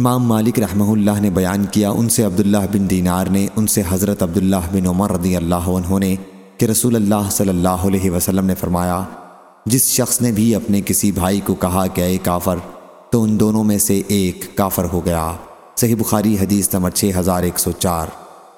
امام مالک رحمہ اللہ نے بیان کیا، ان سے عبداللہ بن دینار نے، ان سے حضرت عبداللہ بن عمر رضی اللہ عنہ نے کہ رسول اللہ صلی اللہ علیہ وسلم نے فرمایا، جس شخص نے بھی اپنے کسی بھائی کو کہا کہ اے کافر، تو ان دونوں میں سے ایک کافر ہو گیا۔ صحیح بخاری حدیث نمبر 6104